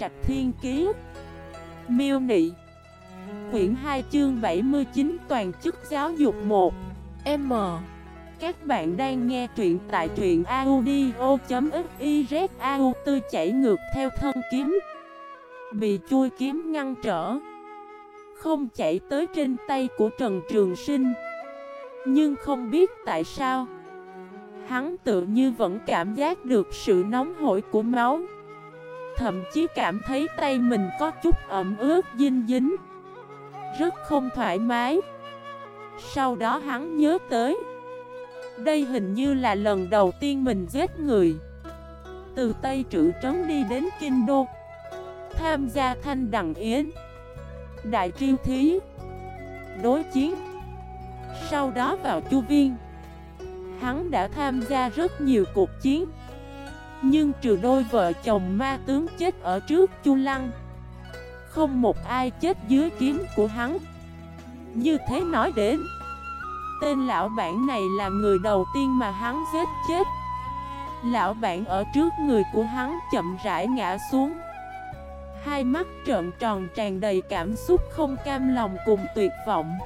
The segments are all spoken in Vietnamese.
Trạch Thiên Kiế Miêu Nị. Quyển 2 chương 79 Toàn chức giáo dục 1 M. Các bạn đang nghe truyện tại truyện audio.xyz Au tư chảy ngược theo thân kiếm. Bị chui kiếm ngăn trở. Không chạy tới trên tay của Trần Trường Sinh. Nhưng không biết tại sao, Hắn tự như vẫn cảm giác được sự nóng hổi của máu. Thậm chí cảm thấy tay mình có chút ẩm ướt dinh dính. Rất không thoải mái. Sau đó hắn nhớ tới. Đây hình như là lần đầu tiên mình giết người. Từ Tây Trữ Trấn đi đến Kinh Đô. Tham gia thanh đằng yến. Đại triêu thí. Đối chiến. Sau đó vào chu viên. Hắn đã tham gia rất nhiều cuộc chiến. Nhưng trừ đôi vợ chồng ma tướng chết ở trước Chu Lăng, Không một ai chết dưới kiếm của hắn. Như thế nói đến, Tên lão bản này là người đầu tiên mà hắn giết chết. Lão bản ở trước người của hắn chậm rãi ngã xuống. Hai mắt trợn tròn tràn đầy cảm xúc không cam lòng cùng tuyệt vọng.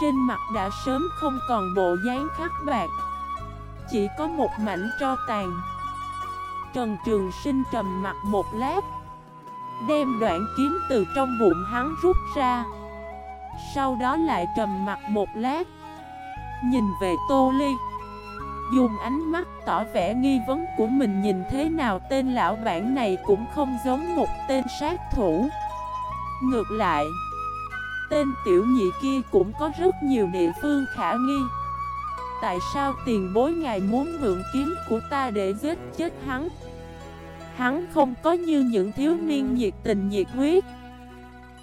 Trên mặt đã sớm không còn bộ dáng khắc bạc. Chỉ có một mảnh tro tàn. Trần Trường Sinh trầm mặt một lát. Đem đoạn kiếm từ trong bụng hắn rút ra. Sau đó lại trầm mặt một lát. Nhìn về Tô Ly. Dùng ánh mắt tỏ vẻ nghi vấn của mình nhìn thế nào tên lão bản này cũng không giống một tên sát thủ. Ngược lại, Tên tiểu nhị kia cũng có rất nhiều địa phương khả nghi. Tại sao tiền bối ngài muốn mượn kiếm của ta để giết chết hắn? Hắn không có như những thiếu niên nhiệt tình nhiệt huyết.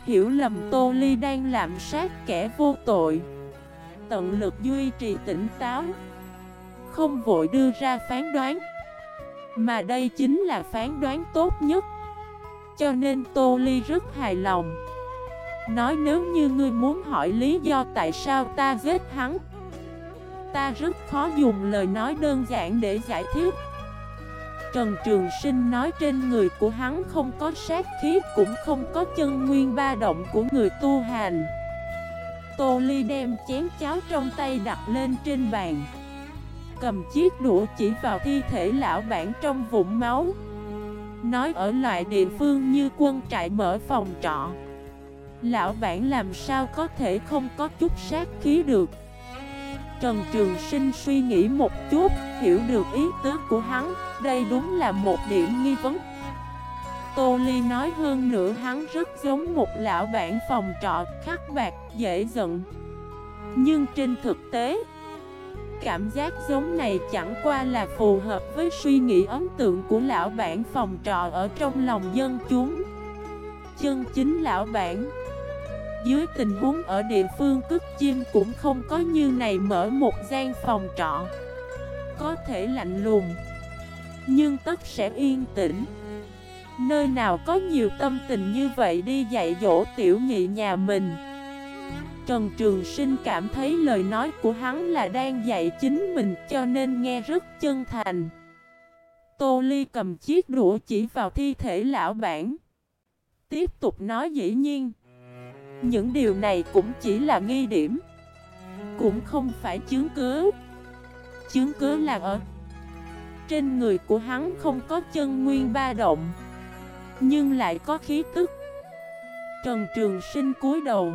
Hiểu lầm Tô Ly đang làm sát kẻ vô tội. Tận lực duy trì tỉnh táo. Không vội đưa ra phán đoán. Mà đây chính là phán đoán tốt nhất. Cho nên Tô Ly rất hài lòng. Nói nếu như ngươi muốn hỏi lý do tại sao ta giết hắn Ta rất khó dùng lời nói đơn giản để giải thích. Trần Trường Sinh nói trên người của hắn không có sát khí, cũng không có chân nguyên ba động của người tu hành. Tô Ly đem chén cháo trong tay đặt lên trên bàn. Cầm chiếc đũa chỉ vào thi thể lão bản trong vũng máu. Nói ở loại địa phương như quân trại mở phòng trọ. Lão bản làm sao có thể không có chút sát khí được? Trần Trường Sinh suy nghĩ một chút, Hiểu được ý tứ của hắn, Đây đúng là một điểm nghi vấn. Tô Ly nói hơn nữa, hắn rất giống một lão bản phòng trọ, khắc bạc, dễ giận. Nhưng trên thực tế, Cảm giác giống này chẳng qua là phù hợp với suy nghĩ ấn tượng của lão bản phòng trọ ở trong lòng dân chúng. Chân chính lão bản dưới tình huống ở địa phương cất chim cũng không có như này mở một gian phòng trọ. Có thể lạnh lùng, Nhưng tất sẽ yên tĩnh. Nơi nào có nhiều tâm tình như vậy đi dạy dỗ tiểu nhị nhà mình. Trần Trường Sinh cảm thấy lời nói của hắn là đang dạy chính mình, cho nên nghe rất chân thành. Tô Ly cầm chiếc đũa chỉ vào thi thể lão bản. Tiếp tục nói dĩ nhiên những điều này cũng chỉ là nghi điểm. Cũng không phải chứng cứ. Chứng cứ là ở Trên người của hắn không có chân nguyên ba động, Nhưng lại có khí tức. Trần Trường Sinh cúi đầu,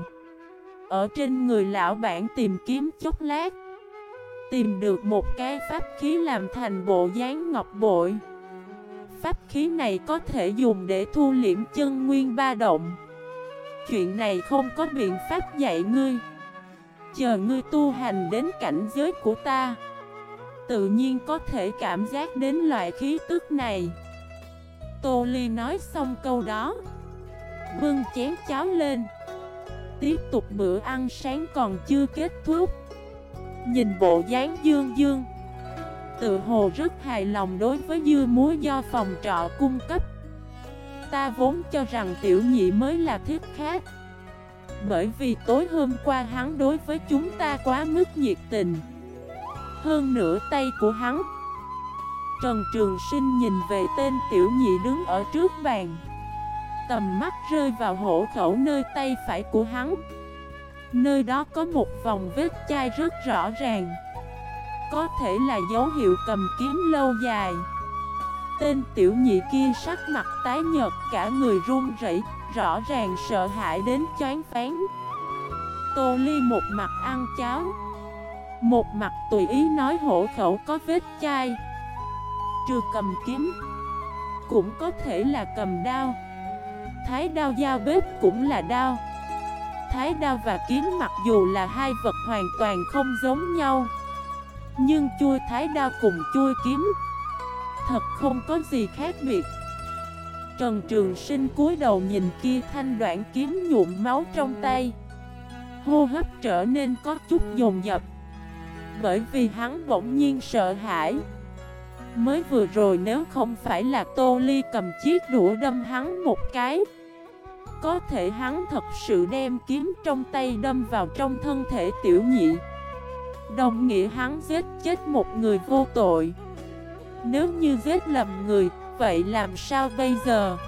Ở trên người lão bản tìm kiếm chốc lát, Tìm được một cái pháp khí làm thành bộ dáng ngọc bội. Pháp khí này có thể dùng để thu liễm chân nguyên ba động. Chuyện này không có biện pháp dạy ngươi. Chờ ngươi tu hành đến cảnh giới của ta, Tự nhiên có thể cảm giác đến loại khí tức này. Tô Ly nói xong câu đó, Bưng chén cháo lên, Tiếp tục bữa ăn sáng còn chưa kết thúc. Nhìn bộ dáng dương dương, Tự hồ rất hài lòng đối với dưa muối do phòng trọ cung cấp Ta vốn cho rằng tiểu nhị mới là thiết khác. Bởi vì tối hôm qua hắn đối với chúng ta quá mức nhiệt tình. Hơn nửa tay của hắn. Trần Trường Sinh nhìn về tên tiểu nhị đứng ở trước bàn. Tầm mắt rơi vào hổ khẩu nơi tay phải của hắn. Nơi đó có một vòng vết chai rất rõ ràng. Có thể là dấu hiệu cầm kiếm lâu dài. Tên tiểu nhị kia sắc mặt tái nhợt cả người run rẩy, rõ ràng sợ hãi đến choáng phán. Tô Ly một mặt ăn cháo, một mặt tùy ý nói hổ khẩu có vết chai. Trừ cầm kiếm, cũng có thể là cầm đao. Thái đao dao bếp cũng là đao. Thái đao và kiếm mặc dù là hai vật hoàn toàn không giống nhau Nhưng chui thái đao cùng chui kiếm Thật không có gì khác biệt. Trần Trường Sinh cúi đầu nhìn kia thanh đoạn kiếm nhuộm máu trong tay. Hô hấp trở nên có chút dồn dập. Bởi vì hắn bỗng nhiên sợ hãi. Mới vừa rồi nếu không phải là Tô Ly cầm chiếc đũa đâm hắn một cái, Có thể hắn thật sự đem kiếm trong tay đâm vào trong thân thể tiểu nhị. Đồng nghĩa hắn giết chết một người vô tội nếu như giết lầm người, vậy làm sao bây giờ?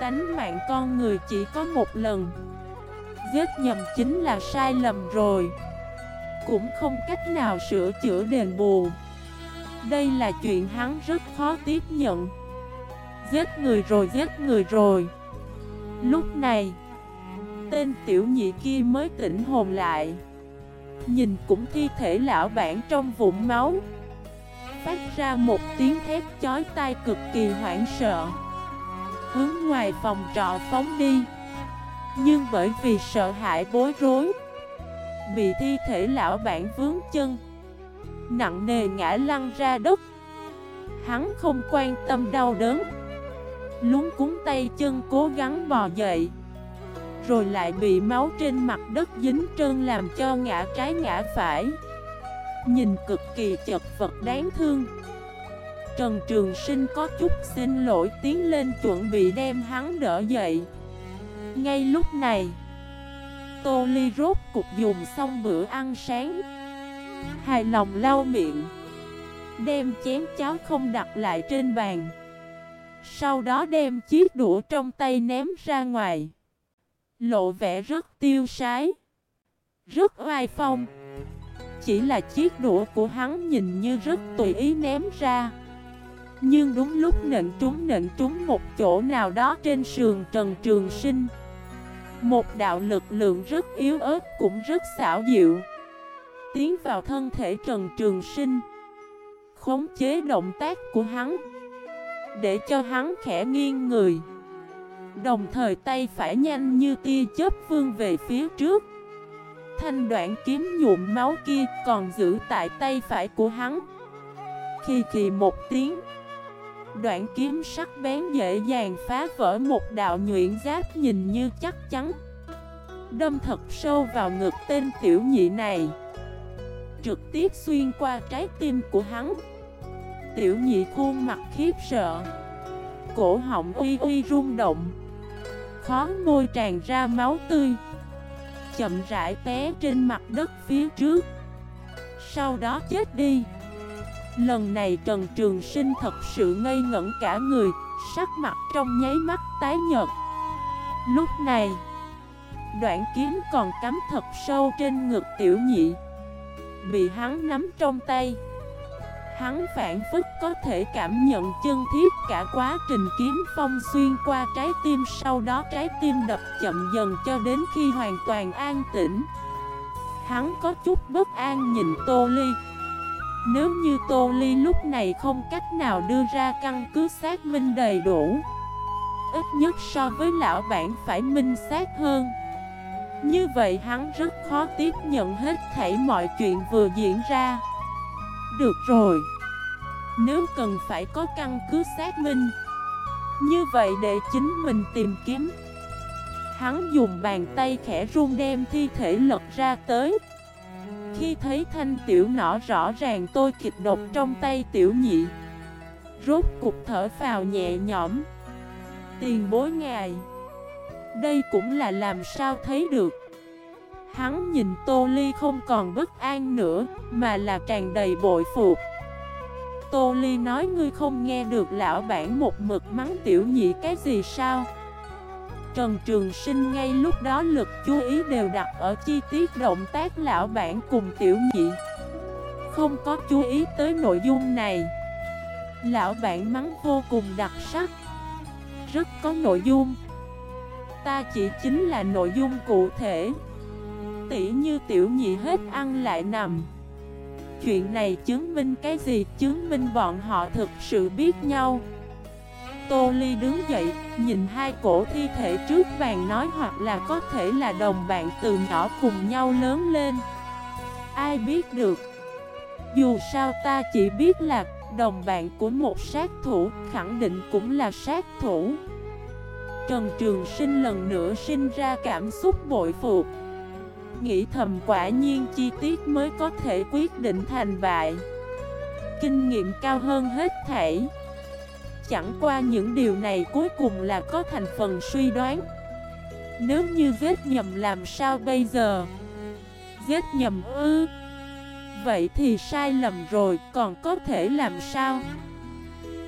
Tánh mạng con người chỉ có một lần. Giết nhầm chính là sai lầm rồi. Cũng không cách nào sửa chữa đền bù. Đây là chuyện hắn rất khó tiếp nhận. Giết người rồi giết người rồi. Lúc này Tên tiểu nhị kia mới tỉnh hồn lại. Nhìn cũng thi thể lão bản trong vụn máu phát ra một tiếng thét chói tai cực kỳ hoảng sợ. Hướng ngoài phòng trọ phóng đi. Nhưng bởi vì sợ hãi bối rối, Bị thi thể lão bản vướng chân, Nặng nề ngã lăn ra đất. Hắn không quan tâm đau đớn Lúng cúng tay chân cố gắng bò dậy, Rồi lại bị máu trên mặt đất dính trơn làm cho ngã trái ngã phải. Nhìn cực kỳ chật vật đáng thương. Trần Trường Sinh có chút xin lỗi tiến lên chuẩn bị đem hắn đỡ dậy. Ngay lúc này, Tô Ly rốt cục dùng xong bữa ăn sáng. Hài lòng lau miệng, Đem chén cháo không đặt lại trên bàn. Sau đó đem chiếc đũa trong tay ném ra ngoài. Lộ vẻ rất tiêu sái, Rất oai phong chỉ là chiếc đũa của hắn nhìn như rất tùy ý ném ra. Nhưng đúng lúc nện trúng nện trúng một chỗ nào đó trên sườn Trần Trường Sinh. Một đạo lực lượng rất yếu ớt cũng rất xảo diệu. Tiến vào thân thể Trần Trường Sinh. Khống chế động tác của hắn. Để cho hắn khẽ nghiêng người. Đồng thời tay phải nhanh như tia chớp vương về phía trước thanh đoạn kiếm nhuộm máu kia còn giữ tại tay phải của hắn. Khi kỳ một tiếng, Đoạn kiếm sắc bén dễ dàng phá vỡ một đạo nhuyễn giáp nhìn như chắc chắn. Đâm thật sâu vào ngực tên tiểu nhị này, Trực tiếp xuyên qua trái tim của hắn. Tiểu nhị khuôn mặt khiếp sợ, Cổ họng uy uy rung động Khó môi tràn ra máu tươi chậm rãi té trên mặt đất phía trước. Sau đó chết đi. Lần này Trần Trường Sinh thật sự ngây ngẩn cả người, Sắc mặt trong nháy mắt tái nhợt. Lúc này, Đoạn kiếm còn cắm thật sâu trên ngực tiểu nhị, Bị hắn nắm trong tay. Hắn phản phức có thể cảm nhận chân thiết cả quá trình kiếm phong xuyên qua trái tim, Sau đó trái tim đập chậm dần cho đến khi hoàn toàn an tĩnh. Hắn có chút bất an nhìn Tô Ly. Nếu như Tô Ly lúc này không cách nào đưa ra căn cứ xác minh đầy đủ, Ít nhất so với lão bản phải minh xác hơn. Như vậy hắn rất khó tiếp nhận hết thảy mọi chuyện vừa diễn ra được rồi. Nếu cần phải có căn cứ xác minh. Như vậy để chính mình tìm kiếm. Hắn dùng bàn tay khẽ run đem thi thể lật ra tới. Khi thấy thanh tiểu nỏ rõ ràng tôi kịch độc trong tay tiểu nhị. Rốt cục thở vào nhẹ nhõm. Tiền bối ngài. Đây cũng là làm sao thấy được. Hắn nhìn Tô Ly không còn bất an nữa, mà là tràn đầy bội phục. Tô Ly nói ngươi không nghe được lão bản một mực mắng tiểu nhị cái gì sao? Trần Trường Sinh ngay lúc đó lực chú ý đều đặt ở chi tiết động tác lão bản cùng tiểu nhị. Không có chú ý tới nội dung này. Lão bản mắng vô cùng đặc sắc. Rất có nội dung. Ta chỉ chính là nội dung cụ thể. Tỉ như tiểu nhị hết ăn lại nằm. Chuyện này chứng minh cái gì? Chứng minh bọn họ thực sự biết nhau. Tô Ly đứng dậy, nhìn hai cổ thi thể trước bàn nói hoặc là có thể là đồng bạn từ nhỏ cùng nhau lớn lên. Ai biết được? Dù sao ta chỉ biết là đồng bạn của một sát thủ khẳng định cũng là sát thủ. Trần Trường Sinh lần nữa sinh ra cảm xúc bội phục. Nghĩ thầm quả nhiên chi tiết mới có thể quyết định thành bại. Kinh nghiệm cao hơn hết thảy. Chẳng qua những điều này cuối cùng là có thành phần suy đoán. Nếu như giết nhầm làm sao bây giờ? Giết nhầm ư? Vậy thì sai lầm rồi, còn có thể làm sao?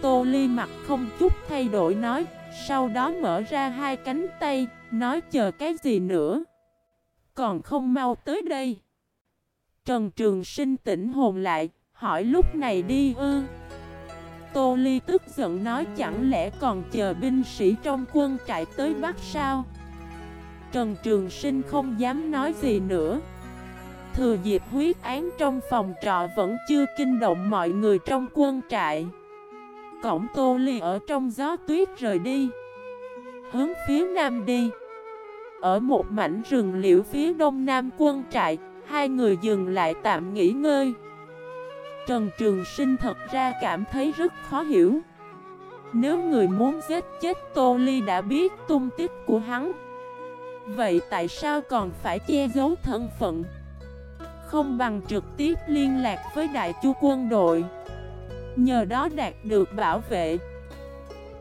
Tô Ly mặt không chút thay đổi nói, Sau đó mở ra hai cánh tay, Nói chờ cái gì nữa? Còn không mau tới đây. Trần Trường Sinh tỉnh hồn lại, Hỏi lúc này đi ư. Tô Ly tức giận nói chẳng lẽ còn chờ binh sĩ trong quân trại tới bắt sao? Trần Trường Sinh không dám nói gì nữa. Thừa dịp huyết án trong phòng trọ vẫn chưa kinh động mọi người trong quân trại. Cổng Tô Ly ở trong gió tuyết rời đi. Hướng phía nam đi. Ở một mảnh rừng liễu phía đông nam quân trại, Hai người dừng lại tạm nghỉ ngơi. Trần Trường Sinh thật ra cảm thấy rất khó hiểu. Nếu người muốn giết chết Tô Ly đã biết tung tích của hắn, Vậy tại sao còn phải che giấu thân phận? Không bằng trực tiếp liên lạc với đại chu quân đội. Nhờ đó đạt được bảo vệ.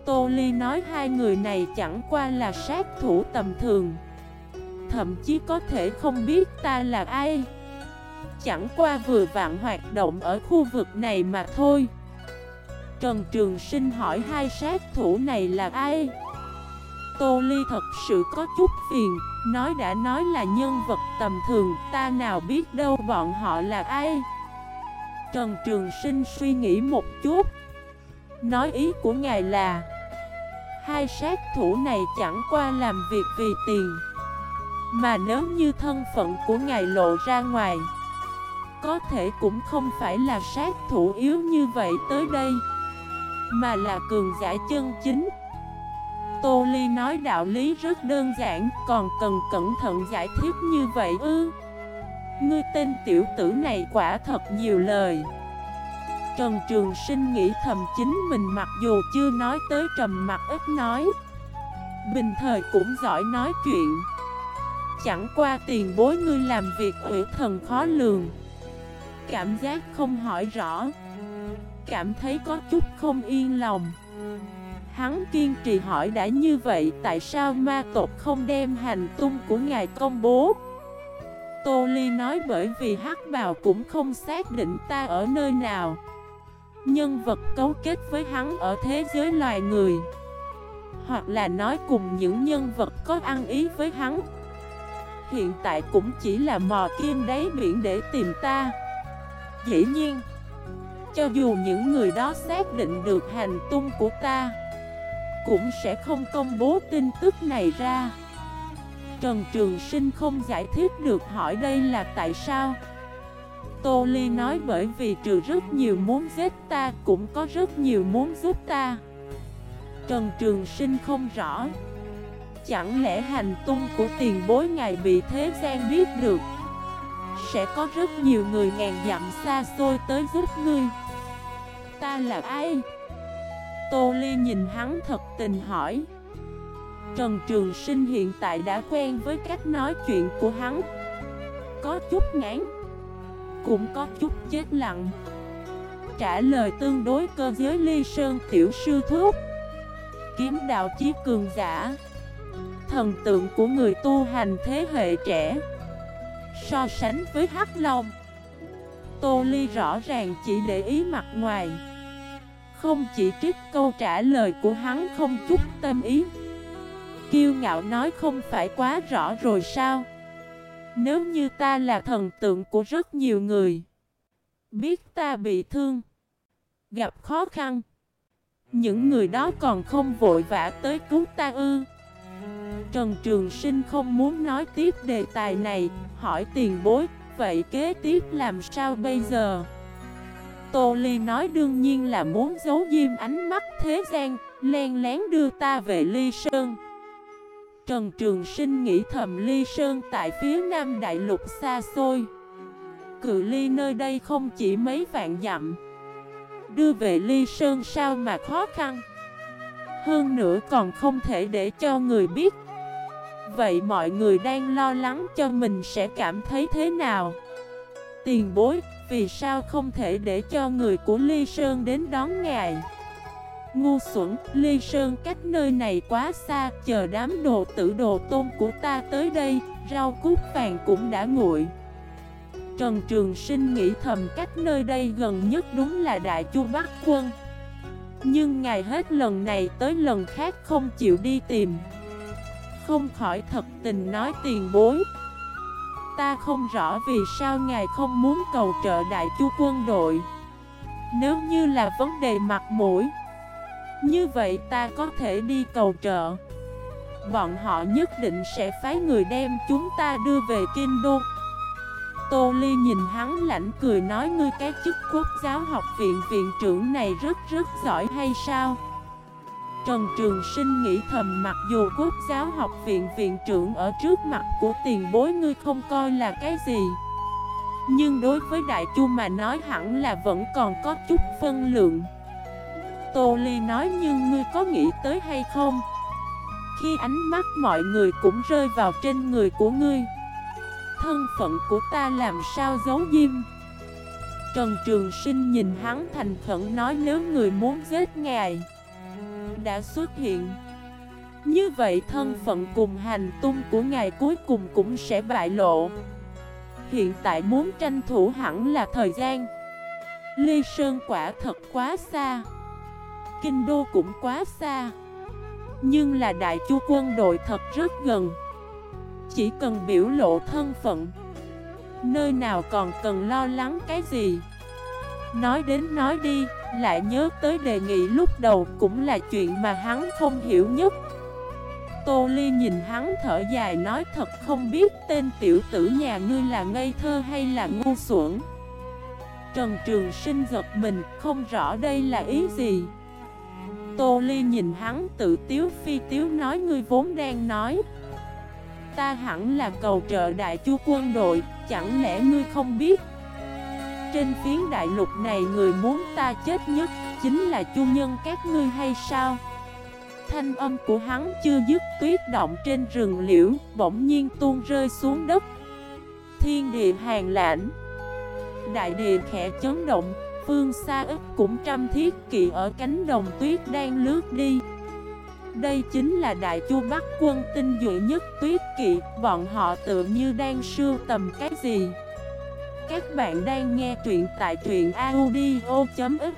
Tô Ly nói hai người này chẳng qua là sát thủ tầm thường. Thậm chí có thể không biết ta là ai chẳng qua vừa vặn hoạt động ở khu vực này mà thôi Trần Trường Sinh hỏi hai sát thủ này là ai? Tô Ly thật sự có chút phiền, nói đã nói là nhân vật tầm thường, ta nào biết đâu bọn họ là ai? Trần Trường Sinh suy nghĩ một chút Nói ý của ngài là Hai sát thủ này chẳng qua làm việc vì tiền mà nếu như thân phận của ngài lộ ra ngoài, có thể cũng không phải là sát thủ yếu như vậy tới đây, Mà là cường giả chân chính. Tô Ly nói đạo lý rất đơn giản, Còn cần cẩn thận giải thích như vậy ư? Ngươi tên tiểu tử này quả thật nhiều lời. Trần Trường Sinh nghĩ thầm chính mình mặc dù chưa nói tới trầm mặt ít nói, Bình thời cũng giỏi nói chuyện. Chẳng qua tiền bối ngươi làm việc quỷ thần khó lường. Cảm giác không hỏi rõ. Cảm thấy có chút không yên lòng. Hắn kiên trì hỏi đã như vậy, Tại sao ma tộc không đem hành tung của ngài công bố? Tô Ly nói bởi vì hắc bào cũng không xác định ta ở nơi nào. Nhân vật cấu kết với hắn ở thế giới loài người. Hoặc là nói cùng những nhân vật có ăn ý với hắn. Hiện tại cũng chỉ là mò kim đáy biển để tìm ta. Dĩ nhiên, Cho dù những người đó xác định được hành tung của ta, Cũng sẽ không công bố tin tức này ra. Trần Trường Sinh không giải thích được hỏi đây là tại sao. Tô Ly nói bởi vì trừ rất nhiều muốn giết ta, Cũng có rất nhiều muốn giúp ta. Trần Trường Sinh không rõ. Chẳng lẽ hành tung của tiền bối ngài bị thế gian biết được? Sẽ có rất nhiều người ngàn dặm xa xôi tới giúp ngươi. Ta là ai? Tô Ly nhìn hắn thật tình hỏi. Trần Trường Sinh hiện tại đã quen với cách nói chuyện của hắn. Có chút ngán, Cũng có chút chết lặng. Trả lời tương đối cơ giới ly sơn tiểu sư thuốc Kiếm đạo chí cường giả. Thần tượng của người tu hành thế hệ trẻ. So sánh với Hắc Long, Tô Ly rõ ràng chỉ để ý mặt ngoài. Không chỉ trích câu trả lời của hắn không chút tâm ý. Kiêu ngạo nói không phải quá rõ rồi sao? Nếu như ta là thần tượng của rất nhiều người, Biết ta bị thương, Gặp khó khăn, Những người đó còn không vội vã tới cứu ta ư? Trần Trường Sinh không muốn nói tiếp đề tài này, Hỏi tiền bối, Vậy kế tiếp làm sao bây giờ? Tô Ly nói, đương nhiên là muốn giấu diêm ánh mắt thế gian, Len lén đưa ta về Ly Sơn. Trần Trường Sinh nghĩ thầm, Ly Sơn tại phía nam đại lục xa xôi, Cự ly nơi đây không chỉ mấy vạn dặm, Đưa về Ly Sơn sao mà khó khăn? Hơn nữa còn không thể để cho người biết Vậy mọi người đang lo lắng cho mình sẽ cảm thấy thế nào? Tiền bối, vì sao không thể để cho người của Ly Sơn đến đón ngài? Ngu xuẩn, Ly Sơn cách nơi này quá xa, chờ đám đồ tử đồ tôn của ta tới đây, rau cút vàng cũng đã nguội. Trần Trường Sinh nghĩ thầm cách nơi đây gần nhất đúng là Đại Chu Bắc Quân. Nhưng ngài hết lần này tới lần khác không chịu đi tìm. Không khỏi thật tình nói tiền bối. Ta không rõ vì sao ngài không muốn cầu trợ Đại Chu quân đội. Nếu như là vấn đề mặt mũi, như vậy ta có thể đi cầu trợ Bọn họ nhất định sẽ phái người đem chúng ta đưa về Kinh Đô Tô Ly nhìn hắn lạnh cười nói, ngươi cái chức quốc giáo học viện viện trưởng này rất rất giỏi hay sao Trần Trường Sinh nghĩ thầm, mặc dù quốc giáo học viện viện trưởng ở trước mặt của tiền bối ngươi không coi là cái gì, Nhưng đối với Đại Chu mà nói hẳn là vẫn còn có chút phân lượng Tô Ly nói, nhưng ngươi có nghĩ tới hay không? Khi ánh mắt mọi người cũng rơi vào trên người của ngươi Thân phận của ta làm sao giấu diêm Trần Trường Sinh nhìn hắn thành khẩn nói nếu người muốn giết ngài, Đã xuất hiện. Như vậy thân phận cùng hành tung của ngài cuối cùng cũng sẽ bại lộ. Hiện tại muốn tranh thủ hẳn là thời gian. Ly Sơn quả thật quá xa. Kinh đô cũng quá xa. Nhưng là đại chu quân đội thật rất gần. Chỉ cần biểu lộ thân phận. Nơi nào còn cần lo lắng cái gì. Nói đến nói đi, Lại nhớ tới đề nghị lúc đầu Cũng là chuyện mà hắn không hiểu nhất. Tô Ly nhìn hắn thở dài nói thật không biết tên tiểu tử nhà ngươi là ngây thơ hay là ngu xuẩn. Trần Trường Sinh giật mình, không rõ đây là ý gì. Tô Ly nhìn hắn tự tiếu phi tiếu nói ngươi vốn đang nói. Ta hẳn là cầu trợ đại chu quân đội, chẳng lẽ ngươi không biết? Trên phiến đại lục này người muốn ta chết nhất chính là chu nhân các ngươi hay sao? Thanh âm của hắn chưa dứt tuyết động trên rừng liễu, bỗng nhiên tuôn rơi xuống đất. Thiên địa hàng lãnh. Đại địa khẽ chấn động, Phương xa ức cũng trăm thiết kỵ ở cánh đồng tuyết đang lướt đi. Đây chính là đại chu bắc quân tinh dụy nhất tuyết kỵ, Bọn họ tự như đang sưu tầm cái gì? Các bạn đang nghe truyện tại truyện audio.fif